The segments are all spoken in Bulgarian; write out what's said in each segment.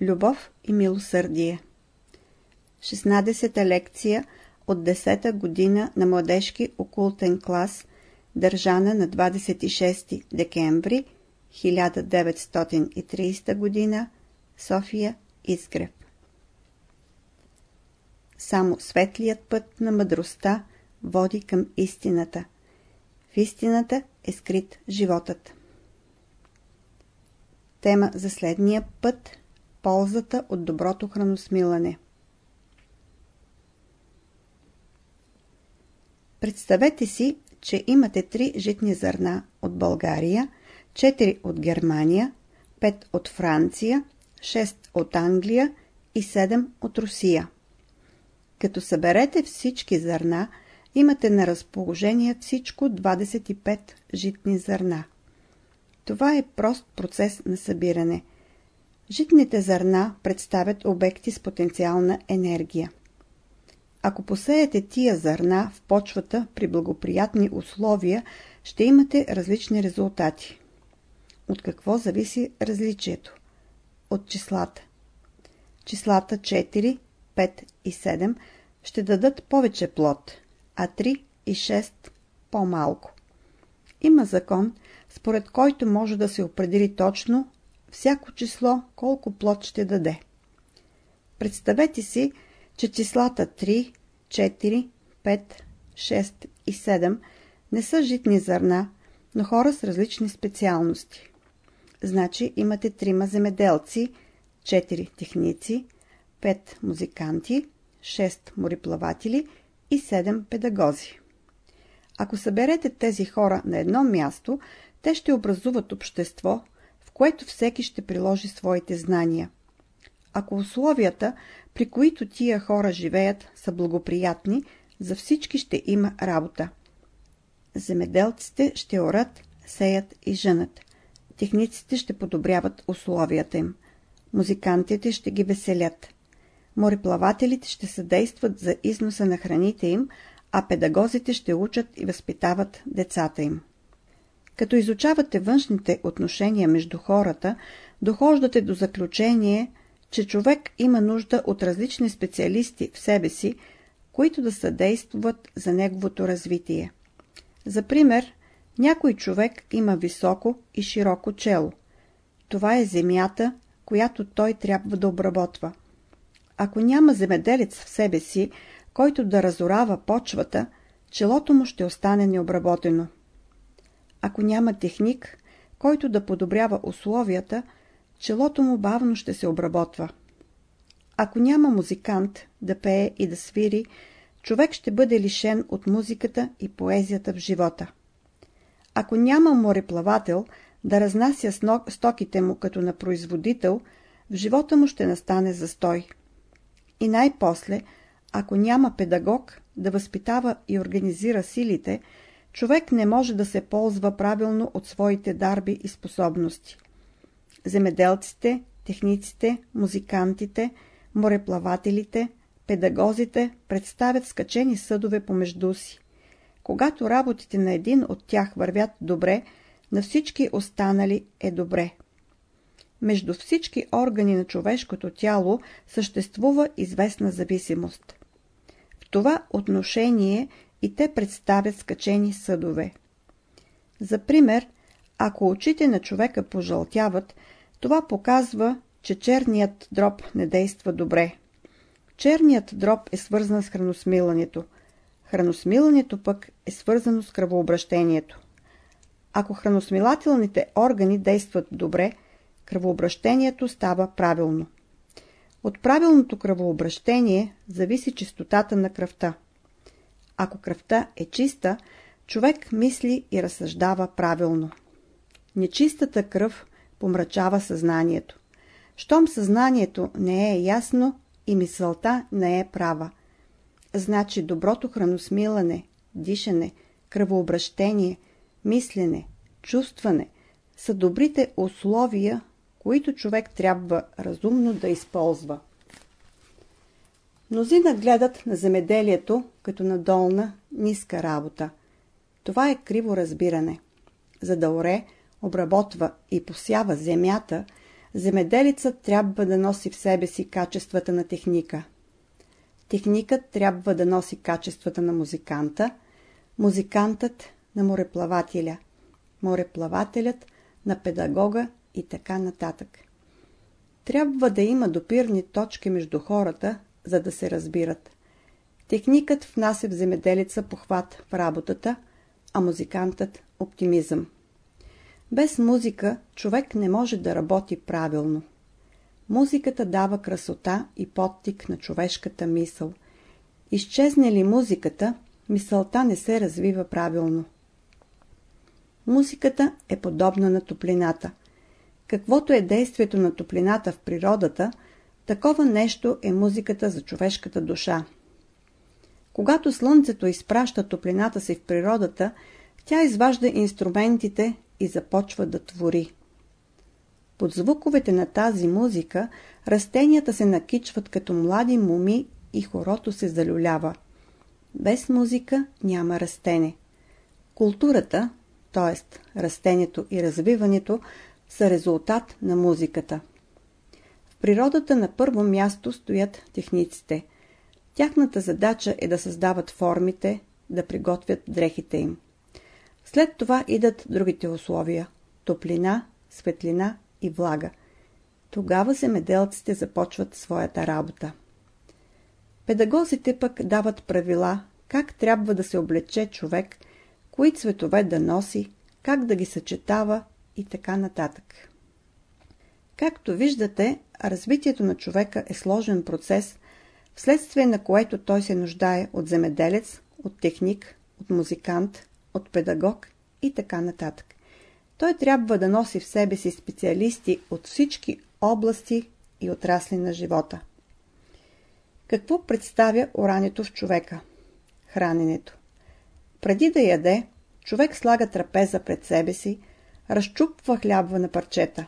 Любов и милосърдие 16-та лекция от 10-та година на младежки окултен клас, държана на 26 декември 1930 година, София, Изгреб. Само светлият път на мъдростта води към истината. В истината е скрит животът. Тема за следния път – ползата от доброто храносмилане. Представете си, че имате три житни зърна от България, 4 от Германия, 5 от Франция, 6 от Англия и 7 от Русия. Като съберете всички зърна, имате на разположение всичко 25 житни зърна. Това е прост процес на събиране. Житните зърна представят обекти с потенциална енергия. Ако посеете тия зърна в почвата при благоприятни условия, ще имате различни резултати. От какво зависи различието? От числата. Числата 4, 5 и 7 ще дадат повече плод, а 3 и 6 по-малко. Има закон, според който може да се определи точно всяко число колко плод ще даде. Представете си, че числата 3, 4, 5, 6 и 7 не са житни зърна, но хора с различни специалности. Значи имате трима земеделци, 4 техници, 5 музиканти, 6 мореплаватели и 7 педагози. Ако съберете тези хора на едно място, те ще образуват общество, което всеки ще приложи своите знания. Ако условията, при които тия хора живеят, са благоприятни, за всички ще има работа. Земеделците ще орат, сеят и женат. Техниците ще подобряват условията им. Музикантите ще ги веселят. Мореплавателите ще съдействат за износа на храните им, а педагозите ще учат и възпитават децата им. Като изучавате външните отношения между хората, дохождате до заключение, че човек има нужда от различни специалисти в себе си, които да съдействат за неговото развитие. За пример, някой човек има високо и широко чело. Това е земята, която той трябва да обработва. Ако няма земеделец в себе си, който да разорава почвата, челото му ще остане необработено. Ако няма техник, който да подобрява условията, челото му бавно ще се обработва. Ако няма музикант да пее и да свири, човек ще бъде лишен от музиката и поезията в живота. Ако няма мореплавател да разнася стоките му като на производител, в живота му ще настане застой. И най-после, ако няма педагог да възпитава и организира силите, човек не може да се ползва правилно от своите дарби и способности. Земеделците, техниците, музикантите, мореплавателите, педагозите представят скачени съдове помежду си. Когато работите на един от тях вървят добре, на всички останали е добре. Между всички органи на човешкото тяло съществува известна зависимост. В това отношение и те представят скачени съдове. За пример, ако очите на човека пожълтяват, това показва, че черният дроб не действа добре. Черният дроб е свързан с храносмилането. Храносмилането пък е свързано с кръвообращението. Ако храносмилателните органи действат добре, кръвообращението става правилно. От правилното кръвообращение зависи чистотата на кръвта. Ако кръвта е чиста, човек мисли и разсъждава правилно. Нечистата кръв помрачава съзнанието. Щом съзнанието не е ясно и мисълта не е права. Значи доброто храносмилане, дишане, кръвообращение, мислене, чувстване са добрите условия, които човек трябва разумно да използва. Мнозина гледат на земеделието като на долна, ниска работа. Това е криво разбиране. За да оре, обработва и посява земята, земеделицът трябва да носи в себе си качествата на техника. Техникът трябва да носи качествата на музиканта, музикантът на мореплавателя, мореплавателят на педагога и така нататък. Трябва да има допирни точки между хората, за да се разбират. Техникът внася в земеделица похват в работата, а музикантът – оптимизъм. Без музика човек не може да работи правилно. Музиката дава красота и подтик на човешката мисъл. Изчезне ли музиката, мисълта не се развива правилно. Музиката е подобна на топлината. Каквото е действието на топлината в природата, такова нещо е музиката за човешката душа. Когато Слънцето изпраща топлината си в природата, тя изважда инструментите и започва да твори. Под звуковете на тази музика растенията се накичват като млади моми и хорото се залюлява. Без музика няма растене. Културата, т.е. растението и развиването, са резултат на музиката. Природата на първо място стоят техниците. Тяхната задача е да създават формите, да приготвят дрехите им. След това идат другите условия – топлина, светлина и влага. Тогава земеделците започват своята работа. Педагозите пък дават правила как трябва да се облече човек, кои цветове да носи, как да ги съчетава и така нататък. Както виждате, развитието на човека е сложен процес, вследствие на което той се нуждае от земеделец, от техник, от музикант, от педагог и така нататък. Той трябва да носи в себе си специалисти от всички области и отрасли на живота. Какво представя орането в човека? Храненето. Преди да яде, човек слага трапеза пред себе си, разчупва хлябва на парчета.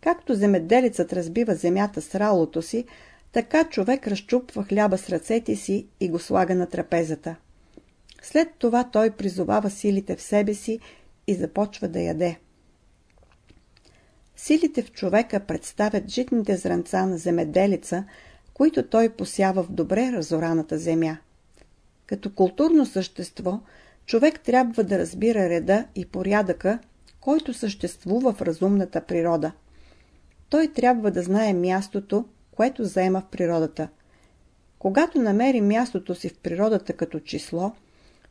Както земеделецът разбива земята с ралото си, така човек разчупва хляба с ръцете си и го слага на трапезата. След това той призовава силите в себе си и започва да яде. Силите в човека представят житните зранца на земеделица, които той посява в добре разораната земя. Като културно същество, човек трябва да разбира реда и порядъка, който съществува в разумната природа. Той трябва да знае мястото, което заема в природата. Когато намери мястото си в природата като число,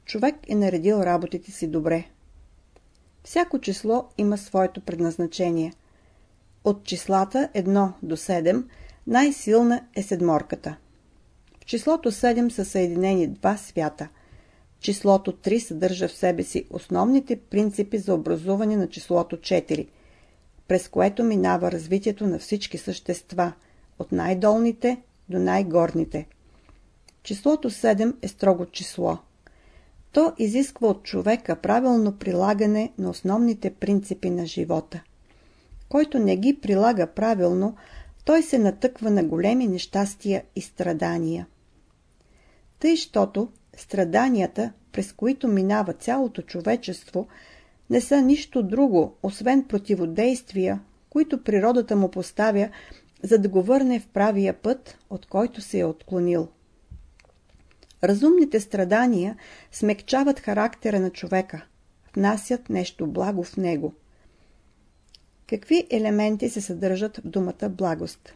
човек е наредил работите си добре. Всяко число има своето предназначение. От числата 1 до 7 най-силна е седморката. В числото 7 са съединени два свята. Числото 3 съдържа в себе си основните принципи за образуване на числото 4, през което минава развитието на всички същества, от най-долните до най-горните. Числото 7 е строго число. То изисква от човека правилно прилагане на основните принципи на живота. Който не ги прилага правилно, той се натъква на големи нещастия и страдания. Тъй, щото страданията, през които минава цялото човечество, не са нищо друго, освен противодействия, които природата му поставя, за да го върне в правия път, от който се е отклонил. Разумните страдания смекчават характера на човека, внасят нещо благо в него. Какви елементи се съдържат в думата благост?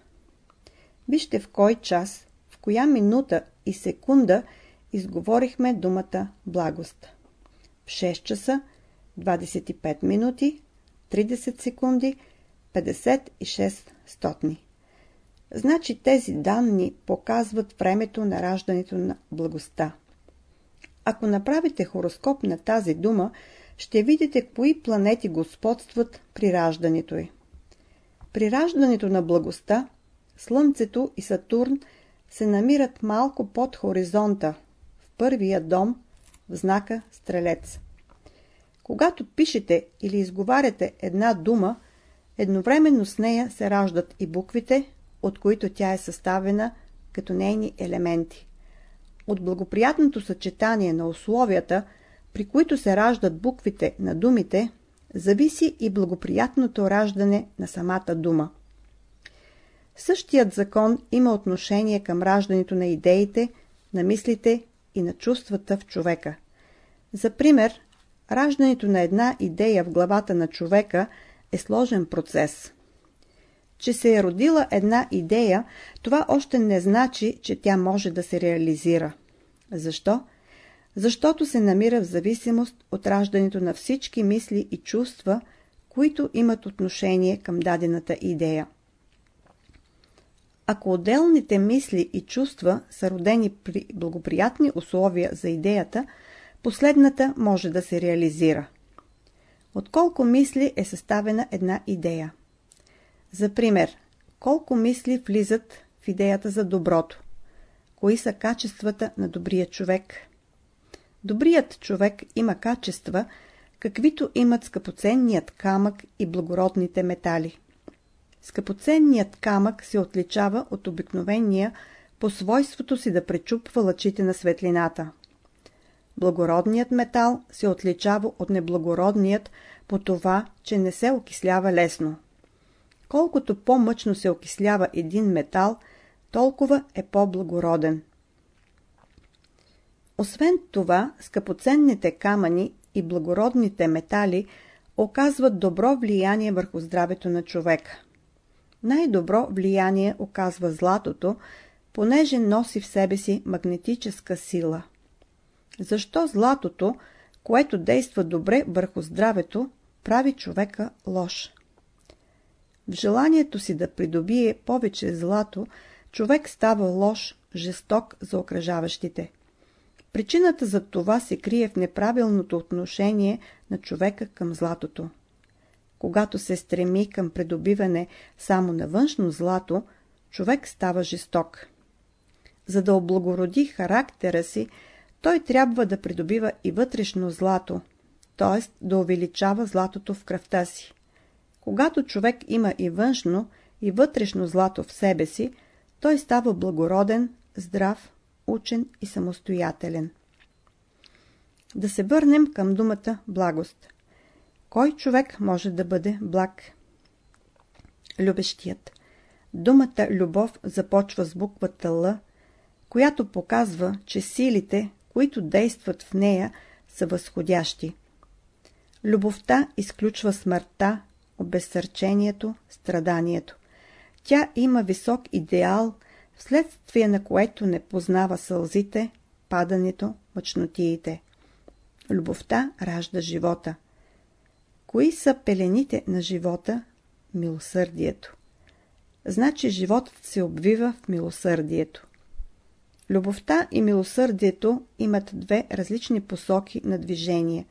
Вижте в кой час, в коя минута и секунда изговорихме думата благост. В 6 часа, 25 минути, 30 секунди, 56 стотни. Значи тези данни показват времето на раждането на благостта. Ако направите хороскоп на тази дума, ще видите кои планети господстват при раждането й. При раждането на благостта, Слънцето и Сатурн се намират малко под хоризонта, в първия дом, в знака Стрелец. Когато пишете или изговаряте една дума, едновременно с нея се раждат и буквите, от които тя е съставена като нейни елементи. От благоприятното съчетание на условията, при които се раждат буквите на думите, зависи и благоприятното раждане на самата дума. Същият закон има отношение към раждането на идеите, на мислите и на чувствата в човека. За пример, раждането на една идея в главата на човека е сложен процес. Че се е родила една идея, това още не значи, че тя може да се реализира. Защо? Защото се намира в зависимост от раждането на всички мисли и чувства, които имат отношение към дадената идея. Ако отделните мисли и чувства са родени при благоприятни условия за идеята, последната може да се реализира. От колко мисли е съставена една идея? За пример, колко мисли влизат в идеята за доброто? Кои са качествата на добрия човек? Добрият човек има качества, каквито имат скъпоценният камък и благородните метали. Скъпоценният камък се отличава от обикновения по свойството си да пречупва лъчите на светлината. Благородният метал се отличава от неблагородният по това, че не се окислява лесно. Колкото по-мъчно се окислява един метал, толкова е по-благороден. Освен това, скъпоценните камъни и благородните метали оказват добро влияние върху здравето на човека. Най-добро влияние оказва златото, понеже носи в себе си магнетическа сила. Защо златото, което действа добре върху здравето, прави човека лош? В желанието си да придобие повече злато, човек става лош, жесток за окръжаващите. Причината за това се крие в неправилното отношение на човека към златото. Когато се стреми към придобиване само на външно злато, човек става жесток. За да облагороди характера си, той трябва да придобива и вътрешно злато, т.е. да увеличава златото в кръвта си. Когато човек има и външно, и вътрешно злато в себе си, той става благороден, здрав, учен и самостоятелен. Да се върнем към думата благост. Кой човек може да бъде благ? Любещият. Думата любов започва с буквата Л, която показва, че силите, които действат в нея, са възходящи. Любовта изключва смъртта, обезсърчението, страданието. Тя има висок идеал, вследствие на което не познава сълзите, падането, мъчнотиите. Любовта ражда живота. Кои са пелените на живота? Милосърдието. Значи животът се обвива в милосърдието. Любовта и милосърдието имат две различни посоки на движение.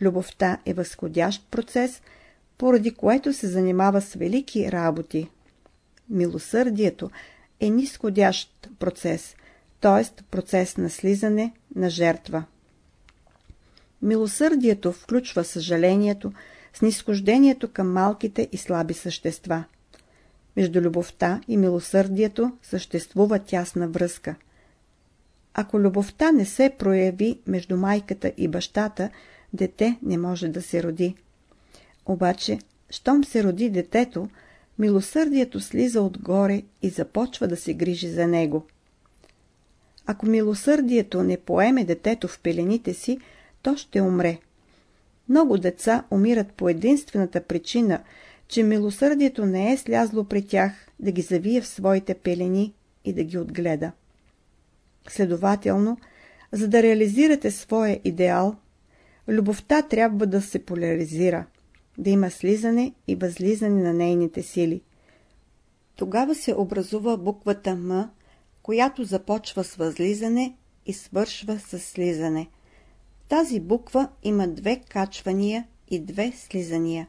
Любовта е възходящ процес, поради което се занимава с велики работи. Милосърдието е нисходящ процес, т.е. процес на слизане, на жертва. Милосърдието включва съжалението, снисхождението към малките и слаби същества. Между любовта и милосърдието съществува тясна връзка. Ако любовта не се прояви между майката и бащата, дете не може да се роди. Обаче, щом се роди детето, милосърдието слиза отгоре и започва да се грижи за него. Ако милосърдието не поеме детето в пелените си, то ще умре. Много деца умират по единствената причина, че милосърдието не е слязло при тях да ги завие в своите пелени и да ги отгледа. Следователно, за да реализирате своя идеал, любовта трябва да се поляризира, да има слизане и възлизане на нейните сили. Тогава се образува буквата М, която започва с възлизане и свършва с слизане. Тази буква има две качвания и две слизания.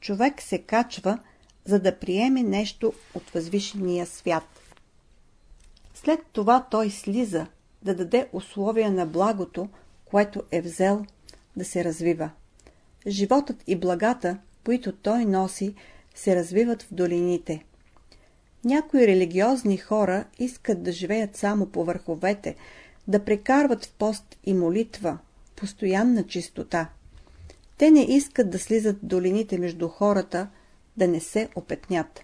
Човек се качва, за да приеме нещо от възвишения свят. След това той слиза, да даде условия на благото, което е взел да се развива. Животът и благата, които той носи, се развиват в долините. Някои религиозни хора искат да живеят само по върховете, да прекарват в пост и молитва, постоянна чистота. Те не искат да слизат долините между хората, да не се опетнят.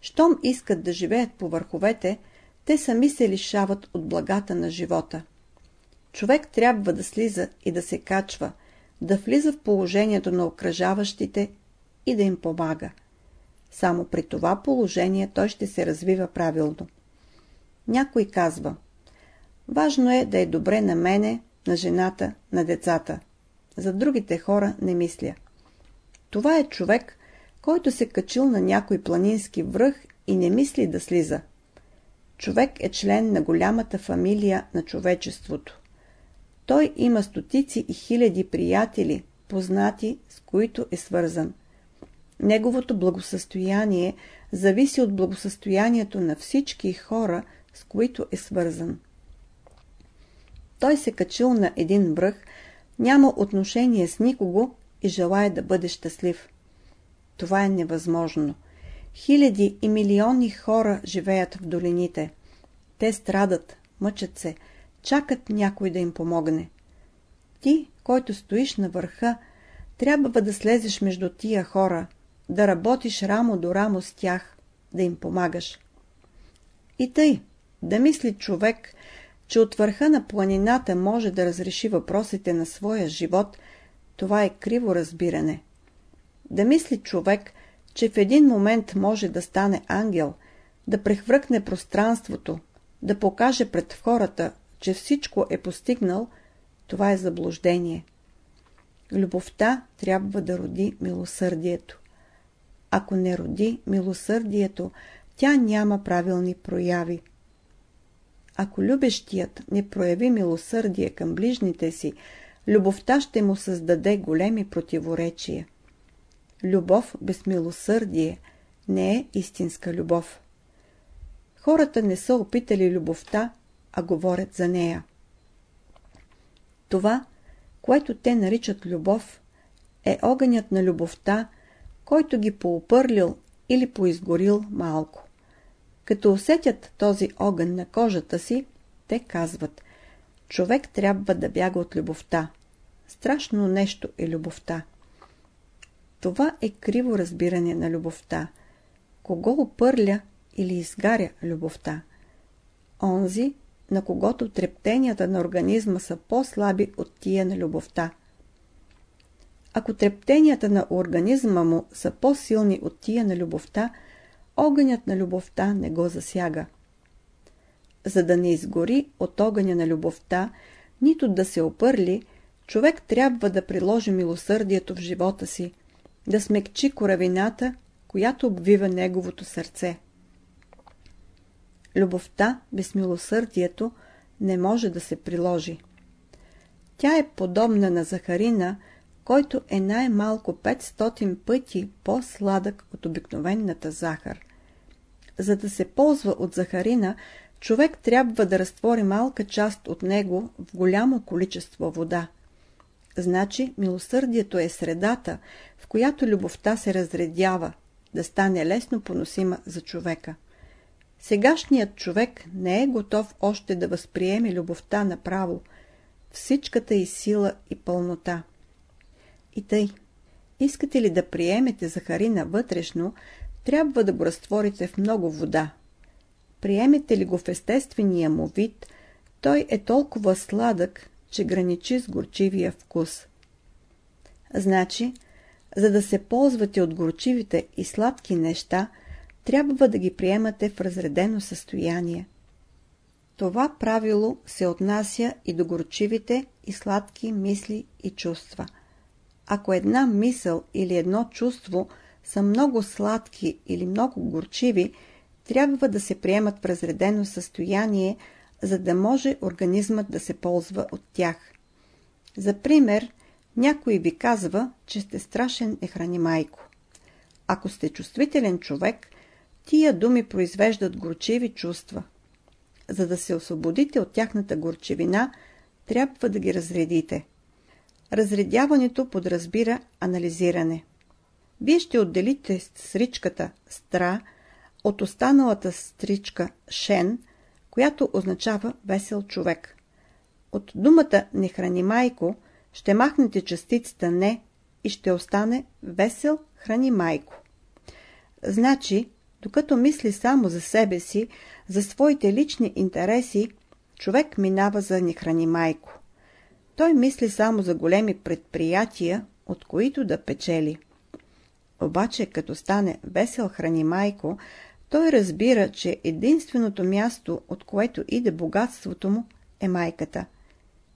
Щом искат да живеят по върховете, те сами се лишават от благата на живота. Човек трябва да слиза и да се качва, да влиза в положението на окръжаващите и да им помага. Само при това положение той ще се развива правилно. Някой казва Важно е да е добре на мене, на жената, на децата. За другите хора не мисля. Това е човек, който се качил на някой планински връх и не мисли да слиза. Човек е член на голямата фамилия на човечеството. Той има стотици и хиляди приятели, познати, с които е свързан. Неговото благосъстояние зависи от благосъстоянието на всички хора, с които е свързан. Той се качил на един връх, няма отношение с никого и желая да бъде щастлив. Това е невъзможно. Хиляди и милиони хора живеят в долините. Те страдат, мъчат се, чакат някой да им помогне. Ти, който стоиш на върха, трябва да слезеш между тия хора, да работиш рамо до рамо с тях, да им помагаш. И тъй, да мисли човек, че от върха на планината може да разреши въпросите на своя живот, това е криво разбиране. Да мисли човек, че в един момент може да стане ангел, да прехвъркне пространството, да покаже пред хората, че всичко е постигнал, това е заблуждение. Любовта трябва да роди милосърдието. Ако не роди милосърдието, тя няма правилни прояви. Ако любещият не прояви милосърдие към ближните си, любовта ще му създаде големи противоречия. Любов без милосърдие не е истинска любов. Хората не са опитали любовта, а говорят за нея. Това, което те наричат любов, е огънят на любовта, който ги поупърлил или поизгорил малко. Като усетят този огън на кожата си, те казват Човек трябва да бяга от любовта. Страшно нещо е любовта. Това е криво разбиране на любовта. Кого опърля или изгаря любовта? Онзи, на когото трептенията на организма са по-слаби от тия на любовта. Ако трептенията на организма му са по-силни от тия на любовта, огънят на любовта не го засяга. За да не изгори от огъня на любовта, нито да се опърли, човек трябва да приложи милосърдието в живота си, да смекчи коравината, която обвива неговото сърце. Любовта без милосърдието не може да се приложи. Тя е подобна на захарина, който е най-малко 500 пъти по-сладък от обикновената захар. За да се ползва от захарина, човек трябва да разтвори малка част от него в голямо количество вода. Значи милосърдието е средата, в която любовта се разредява, да стане лесно поносима за човека. Сегашният човек не е готов още да възприеме любовта направо, всичката и сила и пълнота. И тъй, искате ли да приемете захарина вътрешно, трябва да го разтворите в много вода. Приемете ли го в естествения му вид, той е толкова сладък, че граничи с горчивия вкус. Значи, за да се ползвате от горчивите и сладки неща, трябва да ги приемате в разредено състояние. Това правило се отнася и до горчивите и сладки мисли и чувства. Ако една мисъл или едно чувство са много сладки или много горчиви, трябва да се приемат в разредено състояние, за да може организмът да се ползва от тях. За пример, някой ви казва, че сте страшен ехранимайко. Ако сте чувствителен човек, тия думи произвеждат горчиви чувства. За да се освободите от тяхната горчевина, трябва да ги разредите. Разредяването подразбира анализиране. Вие ще отделите стричката стра от останалата стричка шен, която означава весел човек. От думата не храни майко ще махнете частицата не и ще остане весел храни майко. Значи, Докато мисли само за себе си, за своите лични интереси, човек минава за нехранимайко. Той мисли само за големи предприятия, от които да печели. Обаче, като стане весел хранимайко, той разбира, че единственото място, от което иде богатството му, е майката.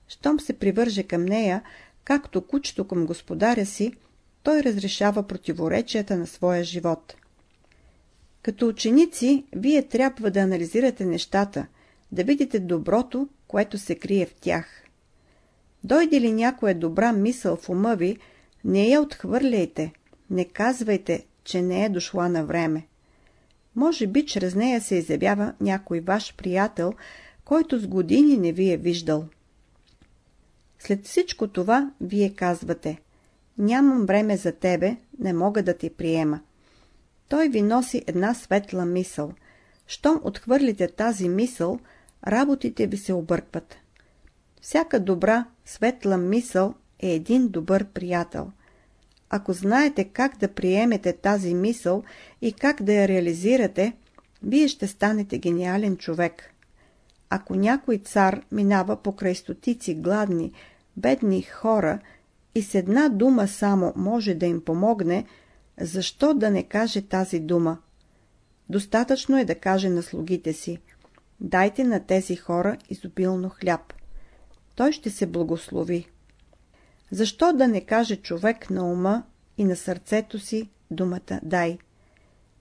Щом се привърже към нея, както кучето към господаря си, той разрешава противоречията на своя живот. Като ученици, вие трябва да анализирате нещата, да видите доброто, което се крие в тях. Дойде ли някоя добра мисъл в ума ви, не я отхвърляйте, не казвайте, че не е дошла на време. Може би чрез нея се изявява някой ваш приятел, който с години не ви е виждал. След всичко това, вие казвате Нямам време за тебе, не мога да ти приема. Той ви носи една светла мисъл. Щом отхвърлите тази мисъл, работите ви се объркват. Всяка добра, светла мисъл е един добър приятел. Ако знаете как да приемете тази мисъл и как да я реализирате, вие ще станете гениален човек. Ако някой цар минава покрай стотици гладни, бедни хора и с една дума само може да им помогне, защо да не каже тази дума? Достатъчно е да каже на слугите си Дайте на тези хора изобилно хляб. Той ще се благослови. Защо да не каже човек на ума и на сърцето си думата «дай»?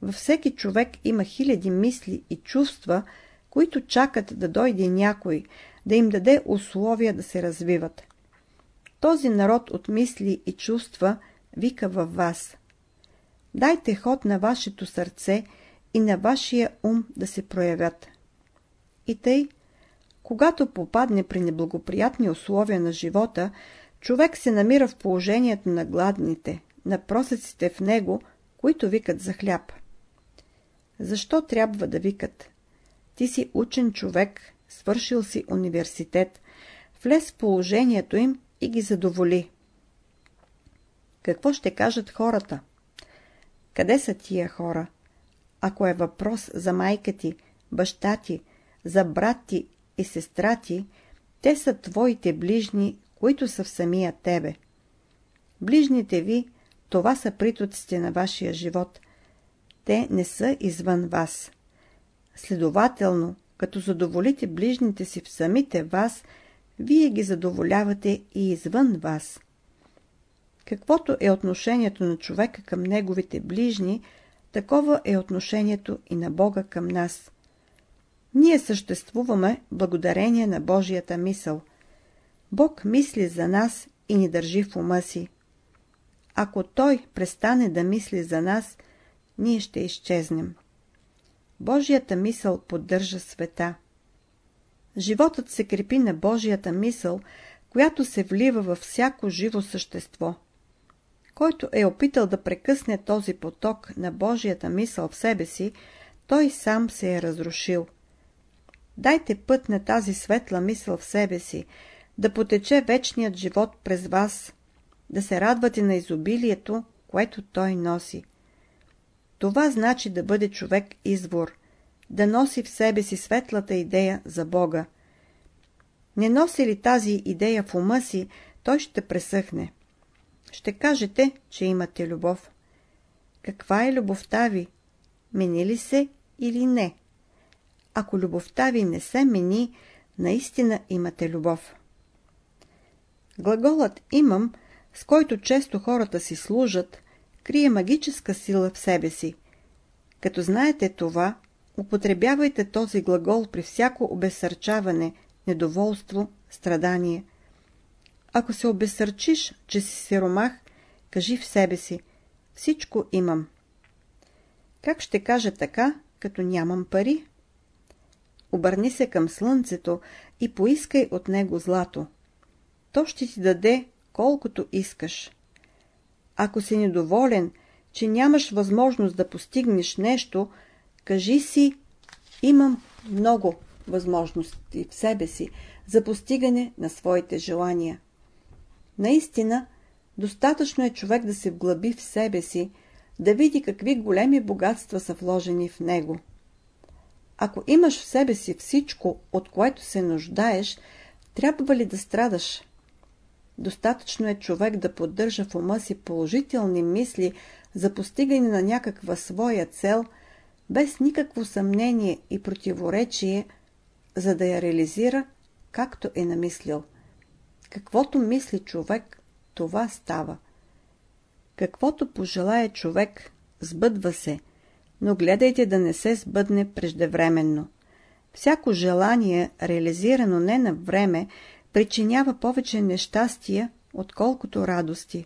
Във всеки човек има хиляди мисли и чувства, които чакат да дойде някой, да им даде условия да се развиват. Този народ от мисли и чувства вика във вас. Дайте ход на вашето сърце и на вашия ум да се проявят. И тъй, когато попадне при неблагоприятни условия на живота, човек се намира в положението на гладните, на просеците в него, които викат за хляб. Защо трябва да викат? Ти си учен човек, свършил си университет, влез в положението им и ги задоволи. Какво ще кажат хората? Къде са тия хора? Ако е въпрос за майка ти, баща ти, за брат ти и сестра ти, те са твоите ближни, които са в самия тебе. Ближните ви, това са притоците на вашия живот. Те не са извън вас. Следователно, като задоволите ближните си в самите вас, вие ги задоволявате и извън вас. Каквото е отношението на човека към неговите ближни, такова е отношението и на Бога към нас. Ние съществуваме благодарение на Божията мисъл. Бог мисли за нас и ни държи в ума си. Ако Той престане да мисли за нас, ние ще изчезнем. Божията мисъл поддържа света. Животът се крепи на Божията мисъл, която се влива във всяко живо същество. Който е опитал да прекъсне този поток на Божията мисъл в себе си, той сам се е разрушил. Дайте път на тази светла мисъл в себе си, да потече вечният живот през вас, да се радвате на изобилието, което той носи. Това значи да бъде човек извор, да носи в себе си светлата идея за Бога. Не носи ли тази идея в ума си, той ще пресъхне. Ще кажете, че имате любов. Каква е любовта ви? Мени ли се или не? Ако любовта ви не се мени, наистина имате любов. Глаголът «имам», с който често хората си служат, крие магическа сила в себе си. Като знаете това, употребявайте този глагол при всяко обесърчаване, недоволство, страдание. Ако се обесърчиш, че си сиромах, кажи в себе си «Всичко имам». Как ще кажа така, като нямам пари? Обърни се към слънцето и поискай от него злато. То ще ти даде колкото искаш. Ако си недоволен, че нямаш възможност да постигнеш нещо, кажи си, имам много възможности в себе си за постигане на своите желания. Наистина, достатъчно е човек да се вглъби в себе си, да види какви големи богатства са вложени в него. Ако имаш в себе си всичко, от което се нуждаеш, трябва ли да страдаш? Достатъчно е човек да поддържа в ума си положителни мисли за постигане на някаква своя цел, без никакво съмнение и противоречие, за да я реализира, както е намислил. Каквото мисли човек, това става. Каквото пожелая човек, сбъдва се, но гледайте да не се сбъдне преждевременно. Всяко желание, реализирано не на време, причинява повече нещастия, отколкото радости.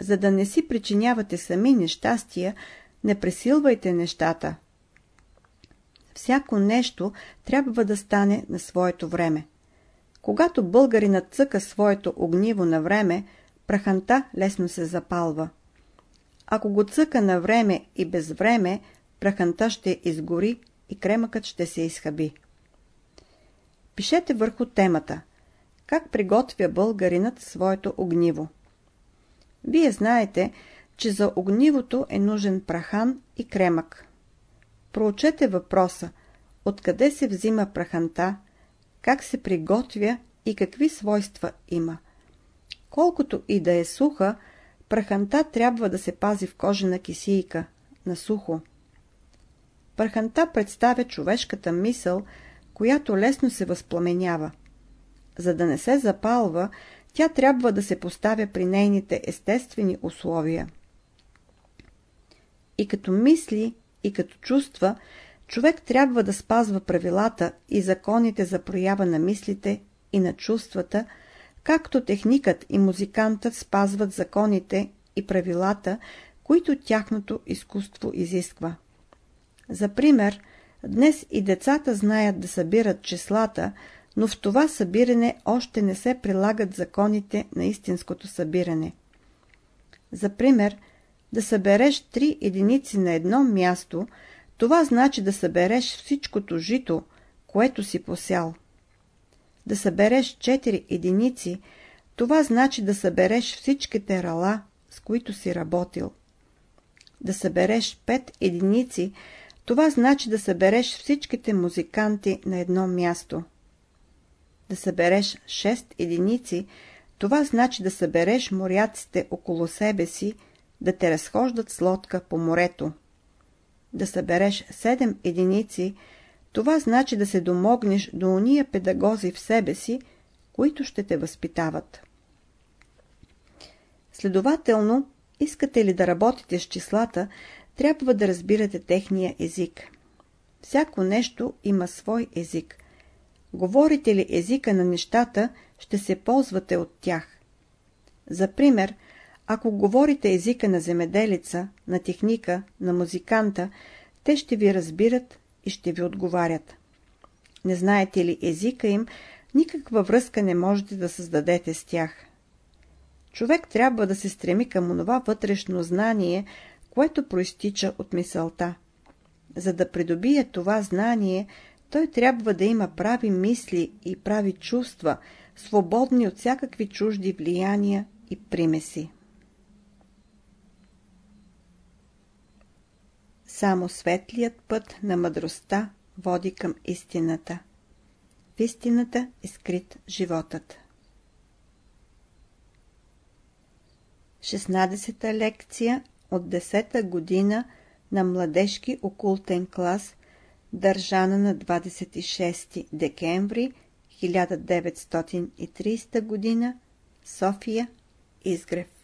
За да не си причинявате сами нещастия, не пресилвайте нещата. Всяко нещо трябва да стане на своето време. Когато българинът цъка своето огниво на време, праханта лесно се запалва. Ако го цъка на време и без време, праханта ще изгори и кремъкът ще се изхаби. Пишете върху темата Как приготвя българинът своето огниво? Вие знаете, че за огнивото е нужен прахан и кремък. Проучете въпроса, откъде се взима праханта, как се приготвя и какви свойства има. Колкото и да е суха, праханта трябва да се пази в кожена кисийка, на сухо. Праханта представя човешката мисъл, която лесно се възпламенява. За да не се запалва, тя трябва да се поставя при нейните естествени условия. И като мисли, и като чувства, човек трябва да спазва правилата и законите за проява на мислите и на чувствата, както техникът и музикантът спазват законите и правилата, които тяхното изкуство изисква. За пример, днес и децата знаят да събират числата, но в това събиране още не се прилагат законите на истинското събиране. За пример, да събереш три единици на едно място, това значи да събереш всичкото жито, което си посял. Да събереш 4 единици, това значи да събереш всичките рала, с които си работил. Да събереш 5 единици, това значи да събереш всичките музиканти на едно място. Да събереш 6 единици, това значи да събереш моряците около себе си, да те разхождат с лодка по морето. Да събереш 7 единици, това значи да се домогнеш до уния педагози в себе си, които ще те възпитават. Следователно, искате ли да работите с числата, трябва да разбирате техния език. Всяко нещо има свой език. Говорите ли езика на нещата, ще се ползвате от тях. За пример, ако говорите езика на земеделица, на техника, на музиканта, те ще ви разбират и ще ви отговарят. Не знаете ли езика им, никаква връзка не можете да създадете с тях. Човек трябва да се стреми към онова вътрешно знание, което проистича от мисълта. За да придобие това знание, той трябва да има прави мисли и прави чувства, свободни от всякакви чужди влияния и примеси. Само светлият път на мъдростта води към истината. В истината е скрит животът. 16-та лекция от 10-та година на младежки окултен клас, държана на 26 декември 1930 година, София, Изгрев.